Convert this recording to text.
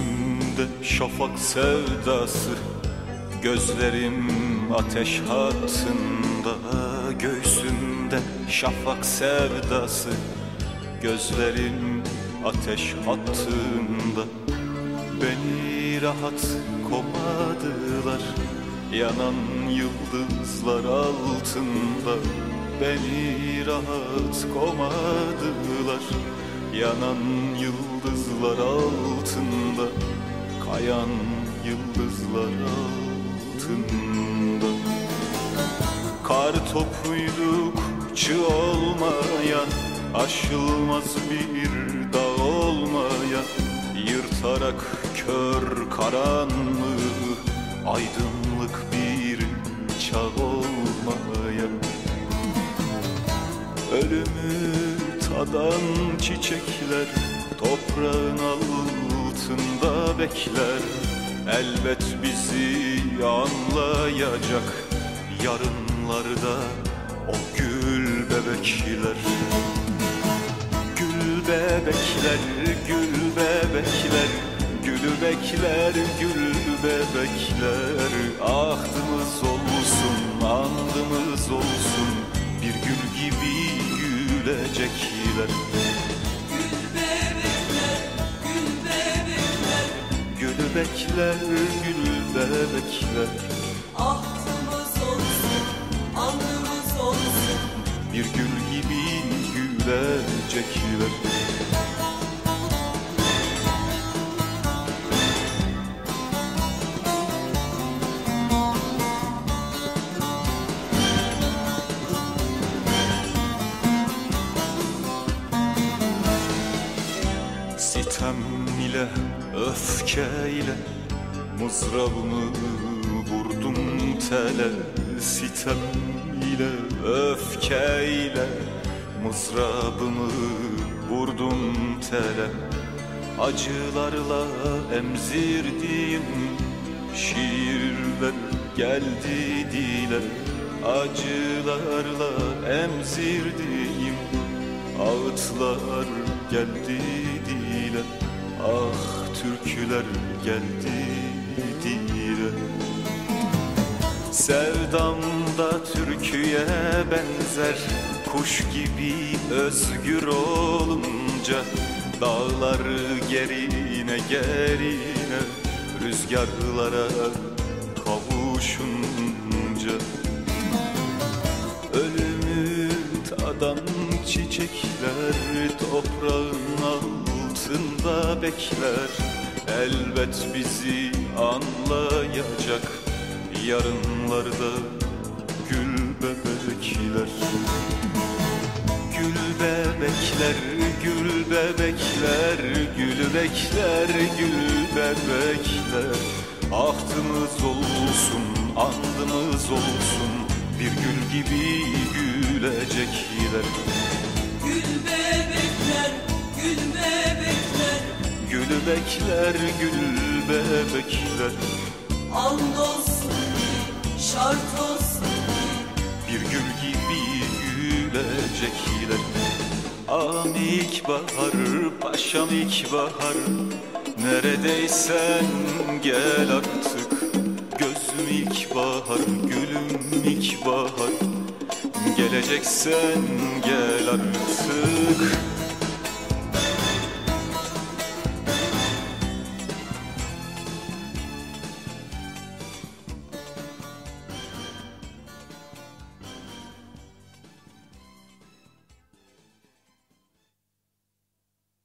Göğsümde şafak sevdası Gözlerim ateş hattında Göğsümde şafak sevdası Gözlerim ateş hattında. Beni rahat komadılar Yanan yıldızlar altında. Beni rahat komadılar Yanan yıldızlar altında Kayan yıldızlar altında. Kar topuyduk çığ olmayan Aşılmaz bir dağ olmayan. Yırtarak kör karanlığı Aydınlık bir çağ olmayan. Ölümü tadan çiçekler Toprağın altında bekler. Elbet bizi anlayacak Yarınlarda o gül bebekler. Gül bebekler, gül bebekler Gülü bekler, gül bebekler. Ahdımız olsun, andımız olsun Bir gül gibi gülecekler Gül bebekler, gül bebekler Gülü bekler, gül bebekler Ahtımız olsun, alnımız olsun. Bir gül gibi gülecekler Sitem ile öfkeyle Mızrabımı vurdum tele. Sitem ile öfkeyle Mızrabımı vurdum tele. Acılarla emzirdiğim şiirler geldi dile. Acılarla emzirdiğim ağıtlar geldi dile. Ah türküler geldi dile. Sevdamda türküye benzer. Kuş gibi özgür olunca Dağları gerine gerine Rüzgarlara altında bekler. Elbet bizi anlayacak Yarınlarda gül bebekler. Gül bebekler, gül bebekler Gül bekler, gül bebekler. Ahtımız olsun, andımız olsun Bir gül gibi gülecekler bekler, gül bebekler. Şart olsun. Ki Bir gül gibi gülecekler. Ağam ilkbahar, paşam ilkbahar Neredeysen gel artık. Gözüm ilkbahar, gülüm ilkbahar Geleceksen gel artık